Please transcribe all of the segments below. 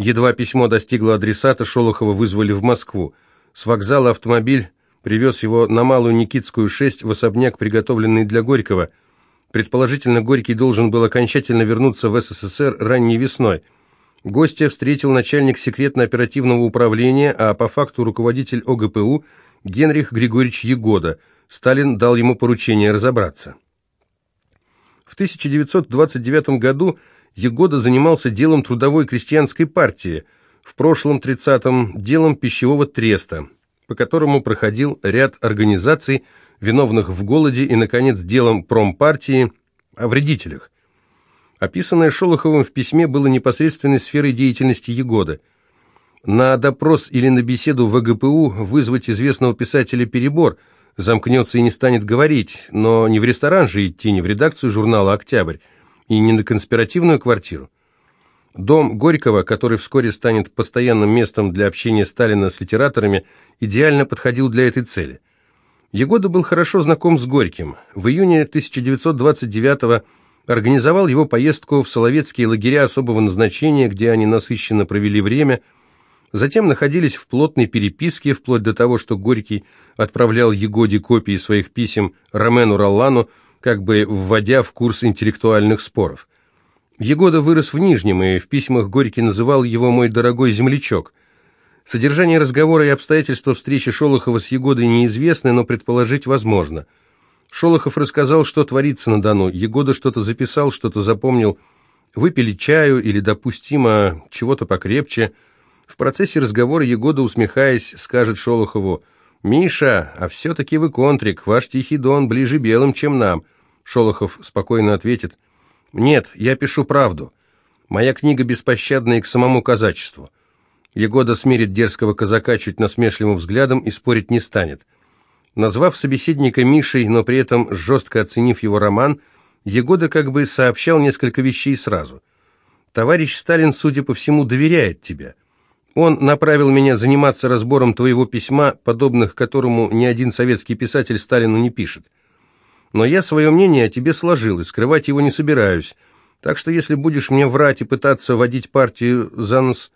Едва письмо достигло адресата, Шолохова вызвали в Москву. С вокзала автомобиль привез его на Малую Никитскую, 6, в особняк, приготовленный для Горького. Предположительно, Горький должен был окончательно вернуться в СССР ранней весной. Гостя встретил начальник секретно-оперативного управления, а по факту руководитель ОГПУ Генрих Григорьевич Егода. Сталин дал ему поручение разобраться. В 1929 году Егода занимался делом трудовой крестьянской партии, в прошлом 30-м – делом пищевого треста, по которому проходил ряд организаций, виновных в голоде, и, наконец, делом промпартии о вредителях. Описанное Шолоховым в письме было непосредственной сферой деятельности Егоды. На допрос или на беседу в ГПУ вызвать известного писателя перебор – замкнется и не станет говорить, но не в ресторан же идти, не в редакцию журнала «Октябрь» и не на конспиративную квартиру. Дом Горького, который вскоре станет постоянным местом для общения Сталина с литераторами, идеально подходил для этой цели. Егода был хорошо знаком с Горьким. В июне 1929 организовал его поездку в Соловецкие лагеря особого назначения, где они насыщенно провели время – Затем находились в плотной переписке, вплоть до того, что Горький отправлял Егоде копии своих писем Ромену Роллану, как бы вводя в курс интеллектуальных споров. Егода вырос в Нижнем, и в письмах Горький называл его «мой дорогой землячок». Содержание разговора и обстоятельства встречи Шолохова с Егодой неизвестны, но предположить возможно. Шолохов рассказал, что творится на Дону, Егода что-то записал, что-то запомнил, выпили чаю или, допустимо, чего-то покрепче – в процессе разговора Егода, усмехаясь, скажет Шолохову, «Миша, а все-таки вы контрик, ваш Тихий Дон ближе белым, чем нам». Шолохов спокойно ответит, «Нет, я пишу правду. Моя книга беспощадна и к самому казачеству». Егода смирит дерзкого казака чуть насмешливым взглядом и спорить не станет. Назвав собеседника Мишей, но при этом жестко оценив его роман, Егода как бы сообщал несколько вещей сразу. «Товарищ Сталин, судя по всему, доверяет тебе. Он направил меня заниматься разбором твоего письма, подобных которому ни один советский писатель Сталину не пишет. Но я свое мнение о тебе сложил, и скрывать его не собираюсь. Так что если будешь мне врать и пытаться водить партию за нос,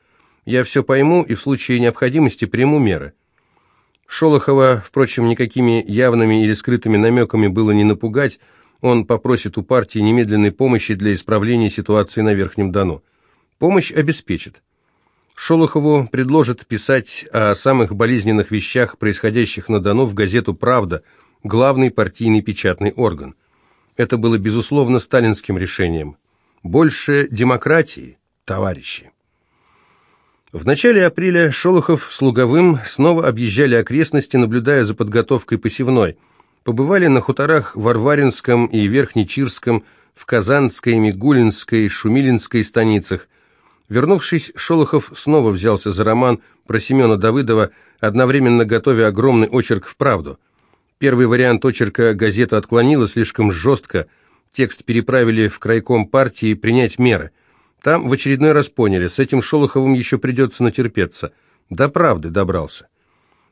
я все пойму и в случае необходимости приму меры». Шолохова, впрочем, никакими явными или скрытыми намеками было не напугать, он попросит у партии немедленной помощи для исправления ситуации на Верхнем Дону. Помощь обеспечит. Шолохову предложат писать о самых болезненных вещах, происходящих на Дону, в газету «Правда», главный партийный печатный орган. Это было, безусловно, сталинским решением. Больше демократии, товарищи. В начале апреля Шолохов с Луговым снова объезжали окрестности, наблюдая за подготовкой посевной. Побывали на хуторах Варваринском и Верхнечирском, в Казанской, Мигулинской, Шумилинской станицах, Вернувшись, Шолохов снова взялся за роман про Семена Давыдова, одновременно готовя огромный очерк в правду. Первый вариант очерка газета отклонила слишком жестко, текст переправили в крайком партии принять меры. Там в очередной раз поняли, с этим Шолоховым еще придется натерпеться. До правды добрался.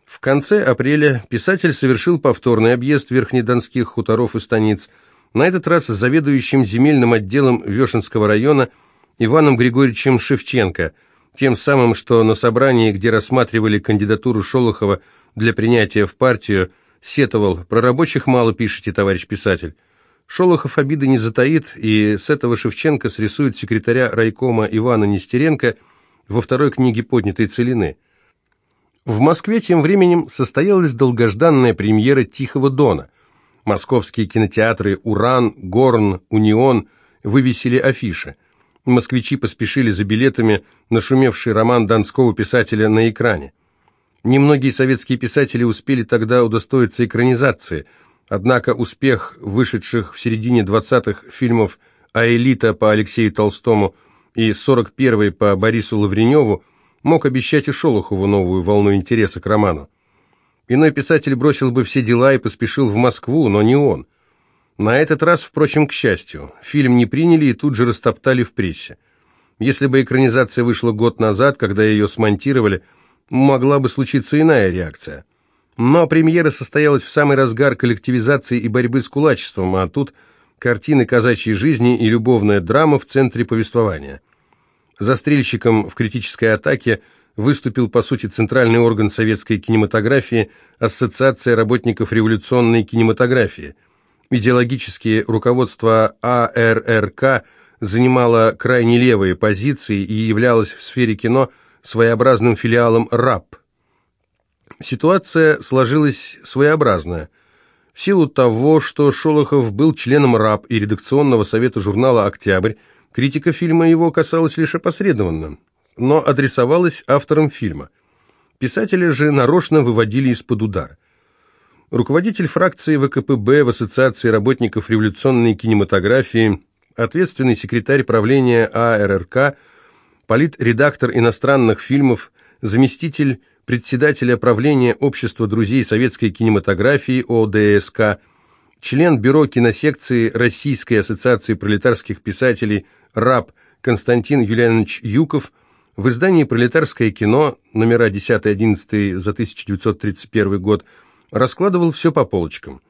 В конце апреля писатель совершил повторный объезд верхнедонских хуторов и станиц, на этот раз заведующим земельным отделом Вешенского района – Иваном Григорьевичем Шевченко, тем самым, что на собрании, где рассматривали кандидатуру Шолохова для принятия в партию, сетовал «Про рабочих мало пишете, товарищ писатель». Шолохов обиды не затаит, и с этого Шевченко срисует секретаря райкома Ивана Нестеренко во второй книге «Поднятой целины». В Москве тем временем состоялась долгожданная премьера «Тихого дона». Московские кинотеатры «Уран», «Горн», «Унион» вывесили афиши москвичи поспешили за билетами, нашумевший роман донского писателя на экране. Немногие советские писатели успели тогда удостоиться экранизации, однако успех вышедших в середине 20-х фильмов «Аэлита» по Алексею Толстому и «41-й» по Борису Лавреневу мог обещать и Шолохову новую волну интереса к роману. Иной писатель бросил бы все дела и поспешил в Москву, но не он. На этот раз, впрочем, к счастью, фильм не приняли и тут же растоптали в прессе. Если бы экранизация вышла год назад, когда ее смонтировали, могла бы случиться иная реакция. Но премьера состоялась в самый разгар коллективизации и борьбы с кулачеством, а тут картины казачьей жизни и любовная драма в центре повествования. Застрельщиком в критической атаке выступил, по сути, центральный орган советской кинематографии Ассоциация работников революционной кинематографии. Идеологические руководство АРРК занимало крайне левые позиции и являлось в сфере кино своеобразным филиалом РАП. Ситуация сложилась своеобразная. В силу того, что Шолохов был членом РАП и редакционного совета журнала «Октябрь», критика фильма его касалась лишь опосредованно, но адресовалась авторам фильма. Писатели же нарочно выводили из-под удара. Руководитель фракции ВКПБ в Ассоциации работников революционной кинематографии, ответственный секретарь правления АРРК, политредактор иностранных фильмов, заместитель председателя правления Общества друзей советской кинематографии ОДСК, член бюро киносекции Российской ассоциации пролетарских писателей РАП Константин Юлианович Юков в издании «Пролетарское кино» номера 10-11 за 1931 год раскладывал все по полочкам.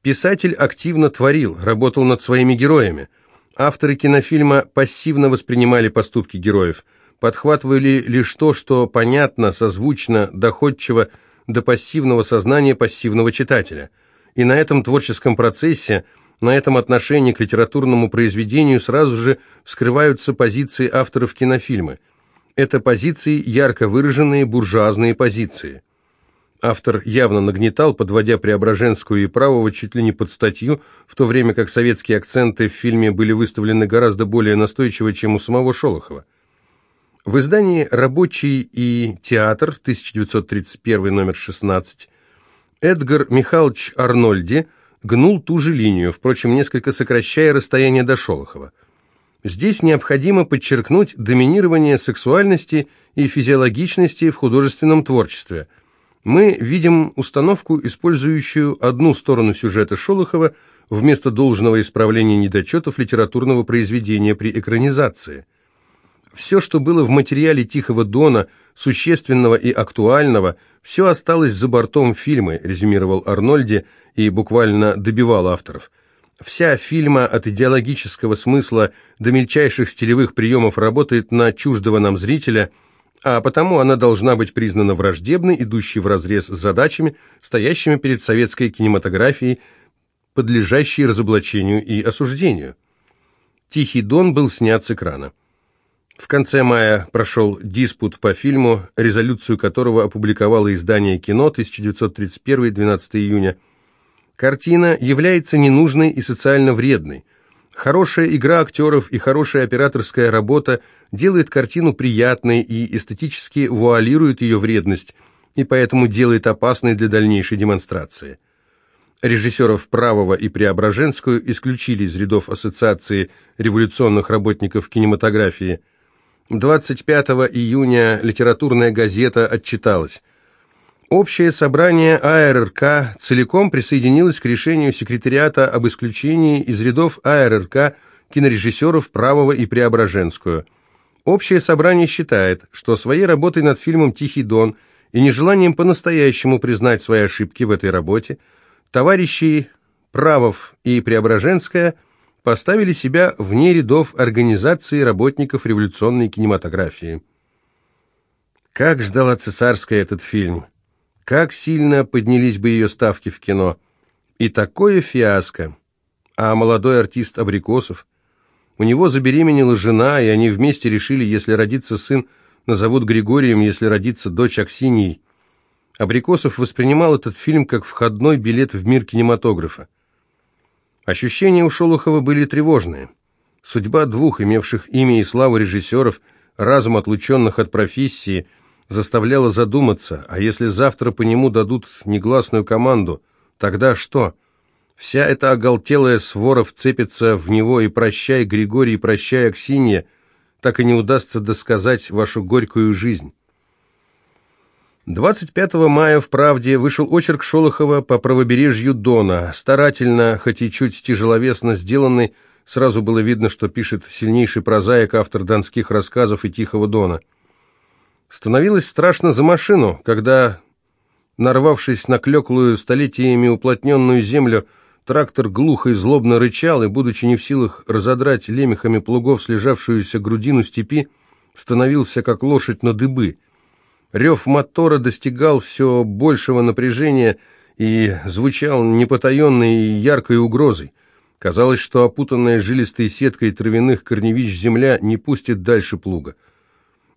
Писатель активно творил, работал над своими героями. Авторы кинофильма пассивно воспринимали поступки героев – подхватывали лишь то, что понятно, созвучно, доходчиво до пассивного сознания пассивного читателя. И на этом творческом процессе, на этом отношении к литературному произведению сразу же вскрываются позиции авторов кинофильма. Это позиции ярко выраженные буржуазные позиции. Автор явно нагнетал, подводя Преображенскую и Правого чуть ли не под статью, в то время как советские акценты в фильме были выставлены гораздо более настойчиво, чем у самого Шолохова. В издании «Рабочий и театр» 1931 номер 16 Эдгар Михайлович Арнольди гнул ту же линию, впрочем, несколько сокращая расстояние до Шолохова. Здесь необходимо подчеркнуть доминирование сексуальности и физиологичности в художественном творчестве. Мы видим установку, использующую одну сторону сюжета Шолохова вместо должного исправления недочетов литературного произведения при экранизации – все, что было в материале «Тихого дона», существенного и актуального, все осталось за бортом фильма, резюмировал Арнольди и буквально добивал авторов. Вся фильма от идеологического смысла до мельчайших стилевых приемов работает на чуждого нам зрителя, а потому она должна быть признана враждебной, идущей вразрез с задачами, стоящими перед советской кинематографией, подлежащей разоблачению и осуждению. «Тихий дон» был снят с экрана. В конце мая прошел диспут по фильму, резолюцию которого опубликовало издание «Кино» 1931, 12 июня. Картина является ненужной и социально вредной. Хорошая игра актеров и хорошая операторская работа делает картину приятной и эстетически вуалирует ее вредность, и поэтому делает опасной для дальнейшей демонстрации. Режиссеров Правого и Преображенскую исключили из рядов Ассоциации революционных работников кинематографии – 25 июня литературная газета отчиталась. Общее собрание АРРК целиком присоединилось к решению секретариата об исключении из рядов АРРК кинорежиссеров Правого и Преображенскую. Общее собрание считает, что своей работой над фильмом «Тихий дон» и нежеланием по-настоящему признать свои ошибки в этой работе товарищи Правов и Преображенская – поставили себя вне рядов организации работников революционной кинематографии. Как ждала цесарская этот фильм! Как сильно поднялись бы ее ставки в кино! И такое фиаско! А молодой артист Абрикосов? У него забеременела жена, и они вместе решили, если родится сын, назовут Григорием, если родится дочь Аксиньей. Абрикосов воспринимал этот фильм как входной билет в мир кинематографа. Ощущения у Шолохова были тревожные. Судьба двух, имевших имя и славу режиссеров, разом отлученных от профессии, заставляла задуматься, а если завтра по нему дадут негласную команду, тогда что? Вся эта оголтелая свора вцепится в него и прощай, Григорий, прощай, Аксинья, так и не удастся досказать вашу горькую жизнь. 25 мая в «Правде» вышел очерк Шолохова по правобережью Дона. Старательно, хоть и чуть тяжеловесно сделанный, сразу было видно, что пишет сильнейший прозаик, автор донских рассказов и «Тихого Дона». Становилось страшно за машину, когда, нарвавшись на клеклую столетиями уплотненную землю, трактор глухо и злобно рычал, и, будучи не в силах разодрать лемехами плугов слежавшуюся грудину степи, становился как лошадь на дыбы. Рев мотора достигал все большего напряжения и звучал непотаенной и яркой угрозой. Казалось, что опутанная жилистой сеткой травяных корневищ земля не пустит дальше плуга.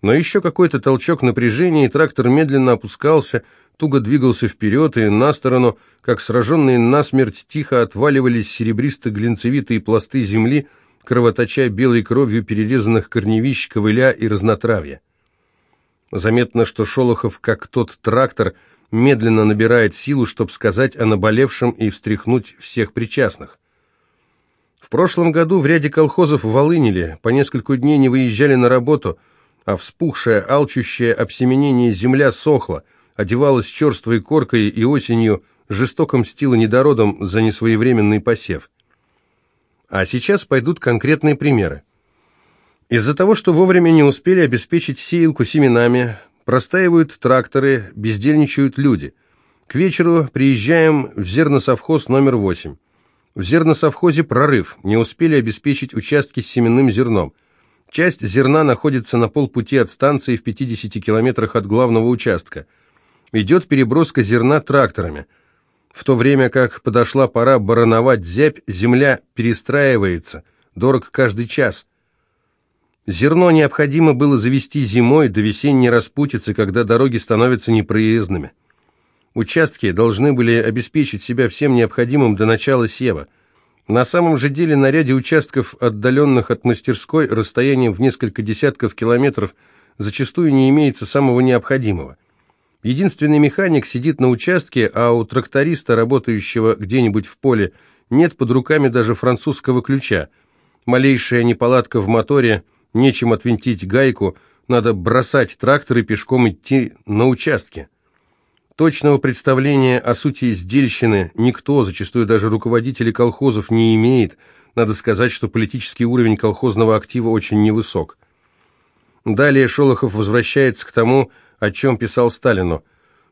Но еще какой-то толчок напряжения, и трактор медленно опускался, туго двигался вперед и на сторону, как сраженные насмерть тихо отваливались серебристо-глинцевитые пласты земли, кровоточа белой кровью перерезанных корневищ, ковыля и разнотравья. Заметно, что Шолохов, как тот трактор, медленно набирает силу, чтобы сказать о наболевшем и встряхнуть всех причастных. В прошлом году в ряде колхозов в Волыниле по несколько дней не выезжали на работу, а вспухшая, алчущая обсеменение земля сохла, одевалась черствой коркой и осенью жестоко мстила недородам за несвоевременный посев. А сейчас пойдут конкретные примеры. Из-за того, что вовремя не успели обеспечить сеялку семенами, простаивают тракторы, бездельничают люди. К вечеру приезжаем в зерносовхоз номер 8. В зерносовхозе прорыв, не успели обеспечить участки с семенным зерном. Часть зерна находится на полпути от станции в 50 километрах от главного участка. Идет переброска зерна тракторами. В то время как подошла пора барановать зябь, земля перестраивается, дорог каждый час – Зерно необходимо было завести зимой до весенней распутицы, когда дороги становятся непроездными. Участки должны были обеспечить себя всем необходимым до начала сева. На самом же деле на ряде участков, отдаленных от мастерской, расстоянием в несколько десятков километров, зачастую не имеется самого необходимого. Единственный механик сидит на участке, а у тракториста, работающего где-нибудь в поле, нет под руками даже французского ключа. Малейшая неполадка в моторе – нечем отвинтить гайку, надо бросать трактор и пешком идти на участке. Точного представления о сути издельщины никто, зачастую даже руководители колхозов, не имеет. Надо сказать, что политический уровень колхозного актива очень невысок. Далее Шолохов возвращается к тому, о чем писал Сталину.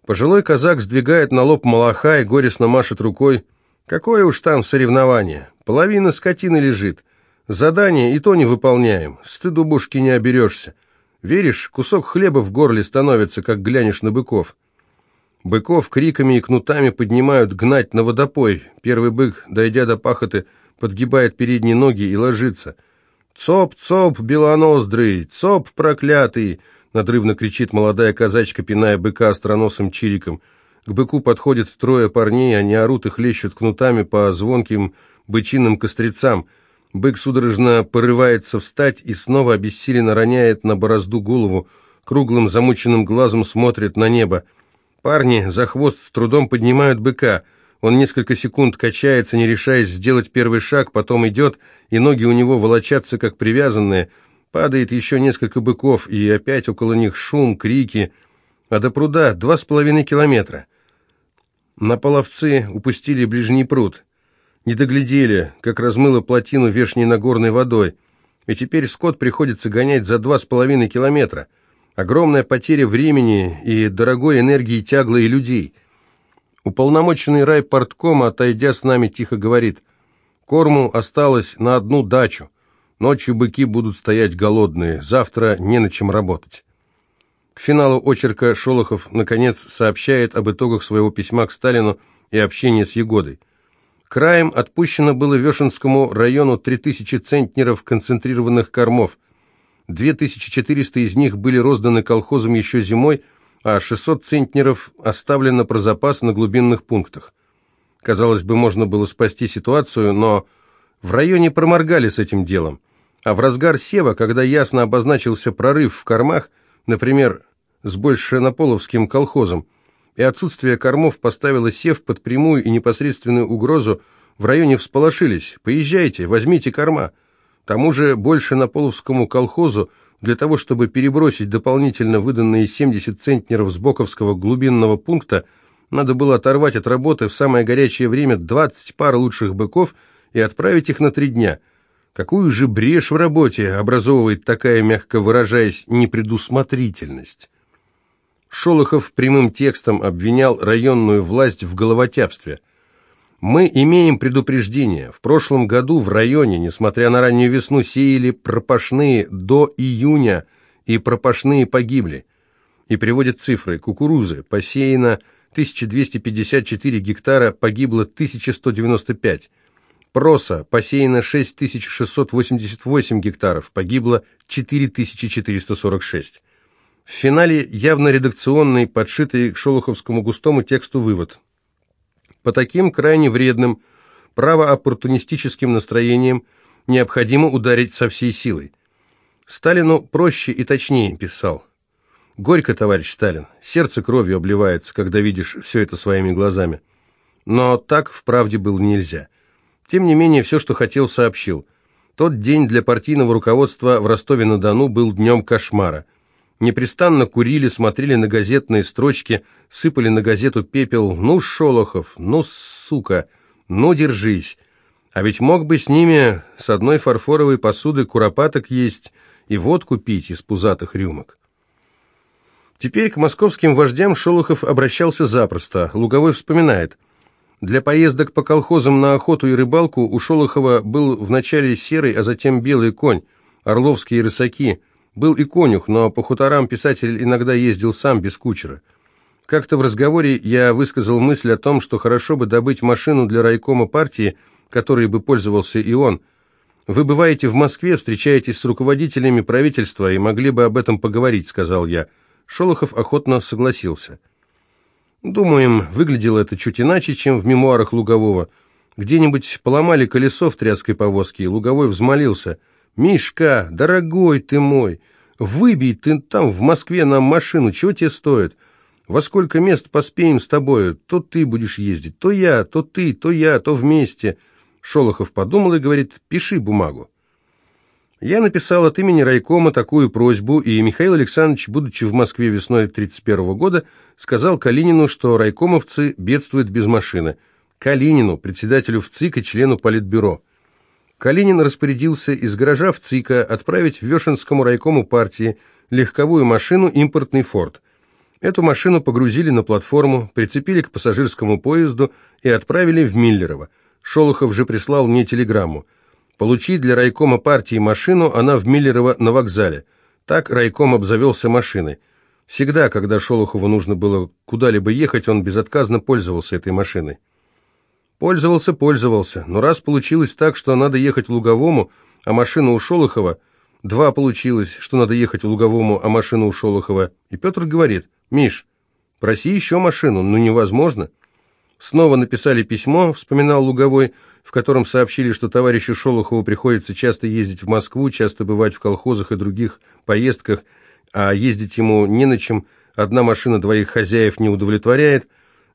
Пожилой казак сдвигает на лоб малаха и горестно машет рукой. Какое уж там соревнование, половина скотины лежит. Задание и то не выполняем, стыду бушки не оберешься. Веришь, кусок хлеба в горле становится, как глянешь на быков. Быков криками и кнутами поднимают гнать на водопой. Первый бык, дойдя до пахоты, подгибает передние ноги и ложится. «Цоп, цоп, белоноздрый! Цоп, проклятый!» Надрывно кричит молодая казачка, пиная быка остроносым чириком. К быку подходят трое парней, они орут и хлещут кнутами по звонким бычиным кострецам – Бык судорожно порывается встать и снова обессиленно роняет на борозду голову, круглым замученным глазом смотрит на небо. Парни за хвост с трудом поднимают быка. Он несколько секунд качается, не решаясь сделать первый шаг, потом идет, и ноги у него волочатся, как привязанные. Падает еще несколько быков, и опять около них шум, крики. А до пруда два с половиной километра. На половцы упустили ближний пруд. Не доглядели, как размыло плотину вешней Нагорной водой, и теперь скот приходится гонять за два с половиной километра. Огромная потеря времени и дорогой энергии тягла и людей. Уполномоченный райпорткома, отойдя с нами, тихо говорит, «Корму осталось на одну дачу. Ночью быки будут стоять голодные, завтра не на чем работать». К финалу очерка Шолохов, наконец, сообщает об итогах своего письма к Сталину и общения с Егодой. Краем отпущено было Вешенскому району 3000 центнеров концентрированных кормов. 2400 из них были розданы колхозам еще зимой, а 600 центнеров оставлено про запас на глубинных пунктах. Казалось бы, можно было спасти ситуацию, но в районе проморгали с этим делом. А в разгар сева, когда ясно обозначился прорыв в кормах, например, с Большенополовским колхозом, и отсутствие кормов поставило сев под прямую и непосредственную угрозу, в районе всполошились. «Поезжайте, возьмите корма». Тому же больше на Половскому колхозу для того, чтобы перебросить дополнительно выданные 70 центнеров с Боковского глубинного пункта, надо было оторвать от работы в самое горячее время 20 пар лучших быков и отправить их на три дня. Какую же брешь в работе образовывает такая, мягко выражаясь, непредусмотрительность? Шолохов прямым текстом обвинял районную власть в головотяпстве. «Мы имеем предупреждение. В прошлом году в районе, несмотря на раннюю весну, сеяли пропашные до июня и пропашные погибли. И приводит цифры. Кукурузы посеяно 1254 гектара, погибло 1195. Проса посеяно 6688 гектаров, погибло 4446. В финале явно редакционный, подшитый к шолоховскому густому тексту вывод. По таким крайне вредным, правооппортунистическим настроениям необходимо ударить со всей силой. Сталину проще и точнее писал. Горько, товарищ Сталин, сердце кровью обливается, когда видишь все это своими глазами. Но так вправде было нельзя. Тем не менее, все, что хотел, сообщил. Тот день для партийного руководства в Ростове-на-Дону был днем кошмара. Непрестанно курили, смотрели на газетные строчки, сыпали на газету пепел. «Ну, Шолохов, ну, сука, ну, держись!» А ведь мог бы с ними с одной фарфоровой посуды куропаток есть и водку пить из пузатых рюмок. Теперь к московским вождям Шолохов обращался запросто. Луговой вспоминает. Для поездок по колхозам на охоту и рыбалку у Шолохова был вначале серый, а затем белый конь, орловские рысаки. Был и конюх, но по хуторам писатель иногда ездил сам, без кучера. Как-то в разговоре я высказал мысль о том, что хорошо бы добыть машину для райкома партии, которой бы пользовался и он. «Вы бываете в Москве, встречаетесь с руководителями правительства и могли бы об этом поговорить», — сказал я. Шолохов охотно согласился. Думаем, выглядело это чуть иначе, чем в мемуарах Лугового. Где-нибудь поломали колесо в тряской повозке, и Луговой взмолился. «Мишка, дорогой ты мой, выбей ты там в Москве нам машину, чего тебе стоит? Во сколько мест поспеем с тобою? То ты будешь ездить, то я, то ты, то я, то вместе». Шолохов подумал и говорит, «Пиши бумагу». Я написал от имени райкома такую просьбу, и Михаил Александрович, будучи в Москве весной 1931 года, сказал Калинину, что райкомовцы бедствуют без машины. Калинину, председателю ВЦИК и члену Политбюро. Калинин распорядился из гаража ВЦИКа отправить в Вешенскому райкому партии легковую машину «Импортный Форд». Эту машину погрузили на платформу, прицепили к пассажирскому поезду и отправили в Миллерово. Шолохов же прислал мне телеграмму. Получить для райкома партии машину, она в Миллерово на вокзале. Так райком обзавелся машиной. Всегда, когда Шолохову нужно было куда-либо ехать, он безотказно пользовался этой машиной. Пользовался, пользовался, но раз получилось так, что надо ехать в Луговому, а машина у Шолохова, два получилось, что надо ехать в Луговому, а машина у Шолохова, и Петр говорит, «Миш, проси еще машину, ну невозможно». Снова написали письмо, вспоминал Луговой, в котором сообщили, что товарищу Шолохову приходится часто ездить в Москву, часто бывать в колхозах и других поездках, а ездить ему не на чем, одна машина двоих хозяев не удовлетворяет.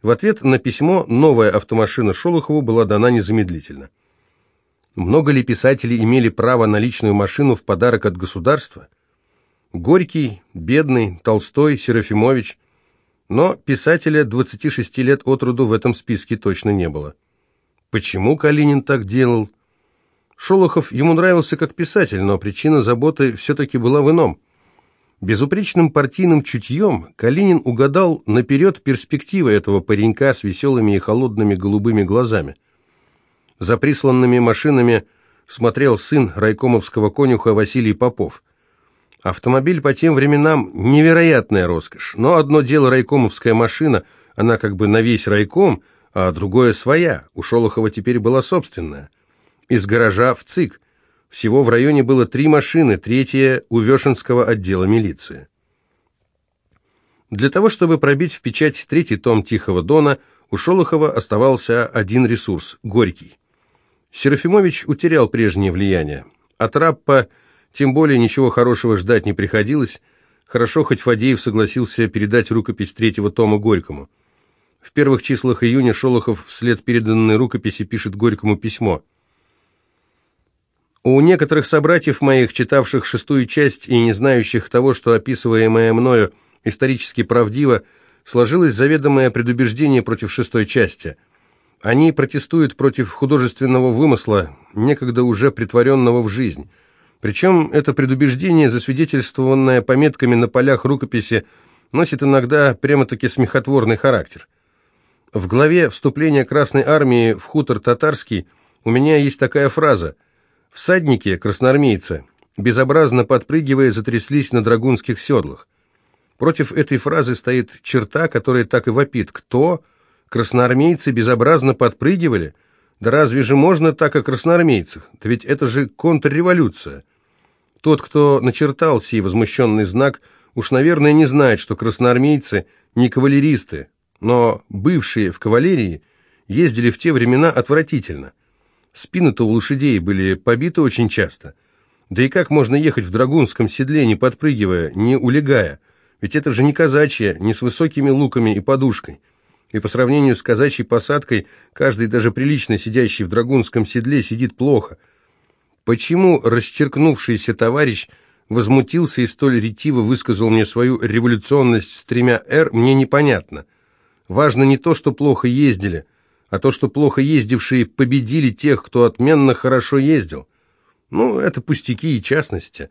В ответ на письмо новая автомашина Шолохову была дана незамедлительно. Много ли писателей имели право на личную машину в подарок от государства? Горький, Бедный, Толстой, Серафимович. Но писателя 26 лет от роду в этом списке точно не было. Почему Калинин так делал? Шолохов ему нравился как писатель, но причина заботы все-таки была в ином. Безупречным партийным чутьем Калинин угадал наперед перспективы этого паренька с веселыми и холодными голубыми глазами. За присланными машинами смотрел сын райкомовского конюха Василий Попов. Автомобиль по тем временам невероятная роскошь, но одно дело райкомовская машина, она как бы на весь райком – а другое своя, у Шолохова теперь была собственная. Из гаража в ЦИК. Всего в районе было три машины, третья у Вешенского отдела милиции. Для того, чтобы пробить в печать третий том «Тихого дона», у Шолохова оставался один ресурс – Горький. Серафимович утерял прежнее влияние. От Раппа тем более ничего хорошего ждать не приходилось. Хорошо, хоть Фадеев согласился передать рукопись третьего тома Горькому. В первых числах июня Шолохов вслед переданной рукописи пишет Горькому письмо. «У некоторых собратьев моих, читавших шестую часть и не знающих того, что описываемое мною исторически правдиво, сложилось заведомое предубеждение против шестой части. Они протестуют против художественного вымысла, некогда уже притворенного в жизнь. Причем это предубеждение, засвидетельствованное пометками на полях рукописи, носит иногда прямо-таки смехотворный характер. В главе «Вступление Красной Армии в хутор татарский» у меня есть такая фраза «Всадники, красноармейцы, безобразно подпрыгивая, затряслись на драгунских седлах. Против этой фразы стоит черта, которая так и вопит. Кто? Красноармейцы безобразно подпрыгивали? Да разве же можно так о красноармейцах? Да ведь это же контрреволюция. Тот, кто начертал сей возмущенный знак, уж, наверное, не знает, что красноармейцы не кавалеристы, но бывшие в кавалерии ездили в те времена отвратительно. Спины-то у лошадей были побиты очень часто. Да и как можно ехать в драгунском седле, не подпрыгивая, не улегая? Ведь это же не казачье, не с высокими луками и подушкой. И по сравнению с казачьей посадкой, каждый даже прилично сидящий в драгунском седле сидит плохо – Почему расчеркнувшийся товарищ возмутился и столь ретиво высказал мне свою революционность с тремя «Р», мне непонятно. Важно не то, что плохо ездили, а то, что плохо ездившие победили тех, кто отменно хорошо ездил. Ну, это пустяки и частности.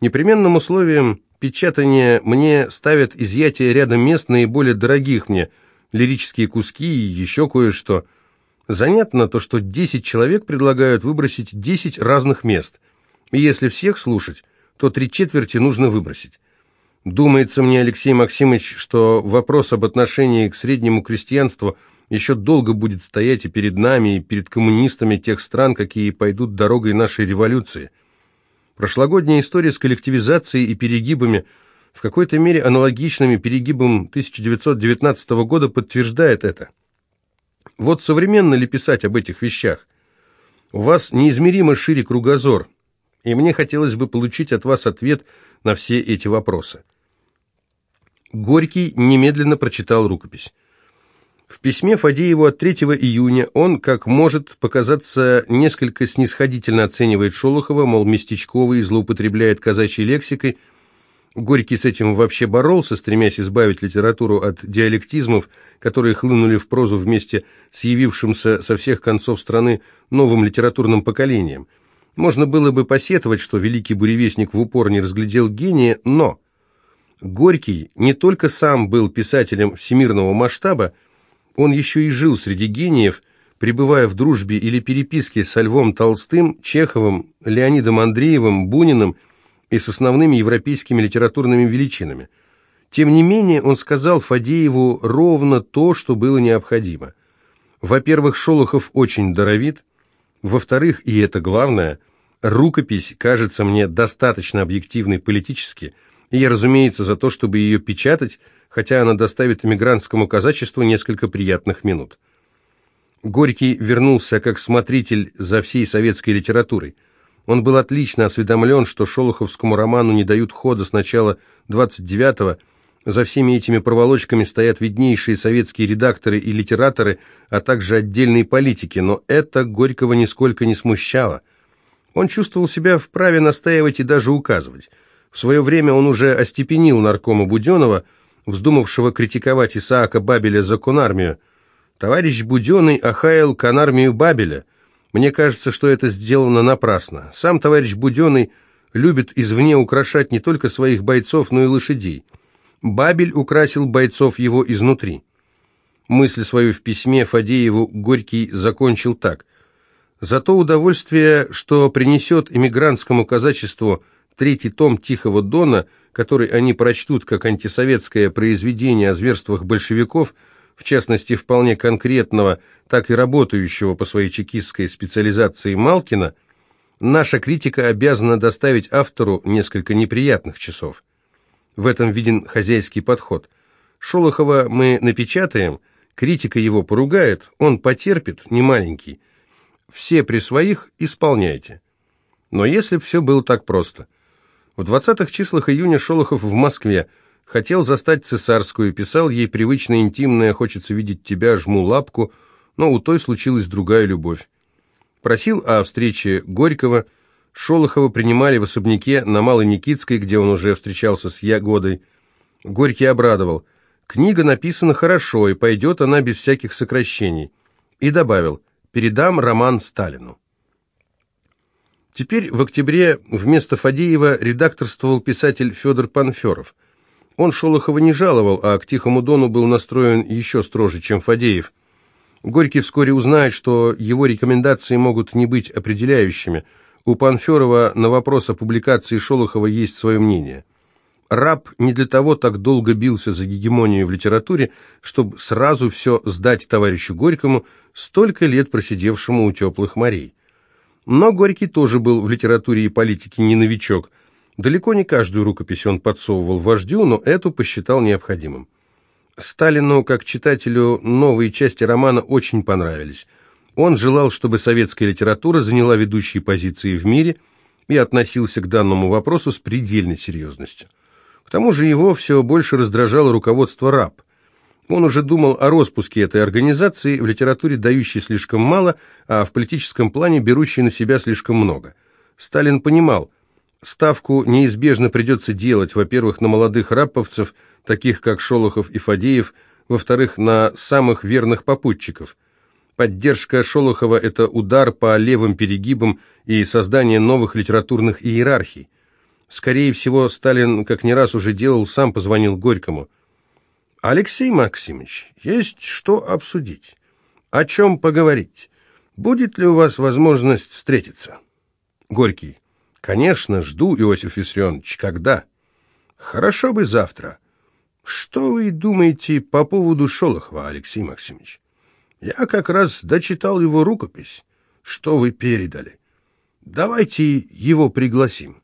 Непременным условием печатания мне ставят изъятие ряда мест наиболее дорогих мне, лирические куски и еще кое-что – Занятно то, что 10 человек предлагают выбросить 10 разных мест. И если всех слушать, то три четверти нужно выбросить. Думается мне, Алексей Максимович, что вопрос об отношении к среднему крестьянству еще долго будет стоять и перед нами, и перед коммунистами тех стран, какие пойдут дорогой нашей революции. Прошлогодняя история с коллективизацией и перегибами, в какой-то мере аналогичными перегибам 1919 года, подтверждает это. Вот современно ли писать об этих вещах? У вас неизмеримо шире кругозор, и мне хотелось бы получить от вас ответ на все эти вопросы. Горький немедленно прочитал рукопись. В письме Фадееву от 3 июня он, как может показаться, несколько снисходительно оценивает Шолохова, мол, местечковый, злоупотребляет казачьей лексикой, Горький с этим вообще боролся, стремясь избавить литературу от диалектизмов, которые хлынули в прозу вместе с явившимся со всех концов страны новым литературным поколением. Можно было бы посетовать, что великий буревестник в упор не разглядел гения, но Горький не только сам был писателем всемирного масштаба, он еще и жил среди гениев, пребывая в дружбе или переписке со Львом Толстым, Чеховым, Леонидом Андреевым, Буниным – и с основными европейскими литературными величинами. Тем не менее, он сказал Фадееву ровно то, что было необходимо. Во-первых, Шолохов очень даровит. Во-вторых, и это главное, рукопись кажется мне достаточно объективной политически, и я, разумеется, за то, чтобы ее печатать, хотя она доставит эмигрантскому казачеству несколько приятных минут. Горький вернулся как смотритель за всей советской литературой – он был отлично осведомлен, что шолоховскому роману не дают хода с начала 29-го. За всеми этими проволочками стоят виднейшие советские редакторы и литераторы, а также отдельные политики, но это Горького нисколько не смущало. Он чувствовал себя вправе настаивать и даже указывать. В свое время он уже остепенил наркома Буденова, вздумавшего критиковать Исаака Бабеля за конармию. Товарищ Буденный охаял конармию Бабеля – мне кажется, что это сделано напрасно. Сам товарищ Буденный любит извне украшать не только своих бойцов, но и лошадей. Бабель украсил бойцов его изнутри. Мысль свою в письме Фадееву Горький закончил так. «За то удовольствие, что принесет эмигрантскому казачеству третий том «Тихого дона», который они прочтут как антисоветское произведение о зверствах большевиков – в частности вполне конкретного, так и работающего по своей чекистской специализации Малкина, наша критика обязана доставить автору несколько неприятных часов. В этом виден хозяйский подход. Шолохова мы напечатаем, критика его поругает, он потерпит, не маленький. Все при своих исполняйте. Но если б все было так просто. В 20-х числах июня Шолохов в Москве – Хотел застать цесарскую, писал ей привычно интимное «хочется видеть тебя, жму лапку», но у той случилась другая любовь. Просил о встрече Горького, Шолохова принимали в особняке на Малой Никитской, где он уже встречался с Ягодой. Горький обрадовал. Книга написана хорошо, и пойдет она без всяких сокращений. И добавил, передам роман Сталину. Теперь в октябре вместо Фадеева редакторствовал писатель Федор Панферов. Он Шолохова не жаловал, а к Тихому Дону был настроен еще строже, чем Фадеев. Горький вскоре узнает, что его рекомендации могут не быть определяющими. У Панферова на вопрос о публикации Шолохова есть свое мнение. Раб не для того так долго бился за гегемонию в литературе, чтобы сразу все сдать товарищу Горькому, столько лет просидевшему у теплых морей. Но Горький тоже был в литературе и политике не новичок. Далеко не каждую рукопись он подсовывал вождю, но эту посчитал необходимым. Сталину, как читателю, новые части романа очень понравились. Он желал, чтобы советская литература заняла ведущие позиции в мире и относился к данному вопросу с предельной серьезностью. К тому же его все больше раздражало руководство РАП. Он уже думал о распуске этой организации, в литературе дающей слишком мало, а в политическом плане берущей на себя слишком много. Сталин понимал, ставку неизбежно придется делать, во-первых, на молодых раповцев, таких как Шолохов и Фадеев, во-вторых, на самых верных попутчиков. Поддержка Шолохова – это удар по левым перегибам и создание новых литературных иерархий. Скорее всего, Сталин, как не раз уже делал, сам позвонил Горькому – Алексей Максимович, есть что обсудить. О чем поговорить? Будет ли у вас возможность встретиться? Горький. Конечно, жду, Иосиф Виссарионович. Когда? Хорошо бы завтра. Что вы думаете по поводу Шолохова, Алексей Максимович? Я как раз дочитал его рукопись. Что вы передали? Давайте его пригласим.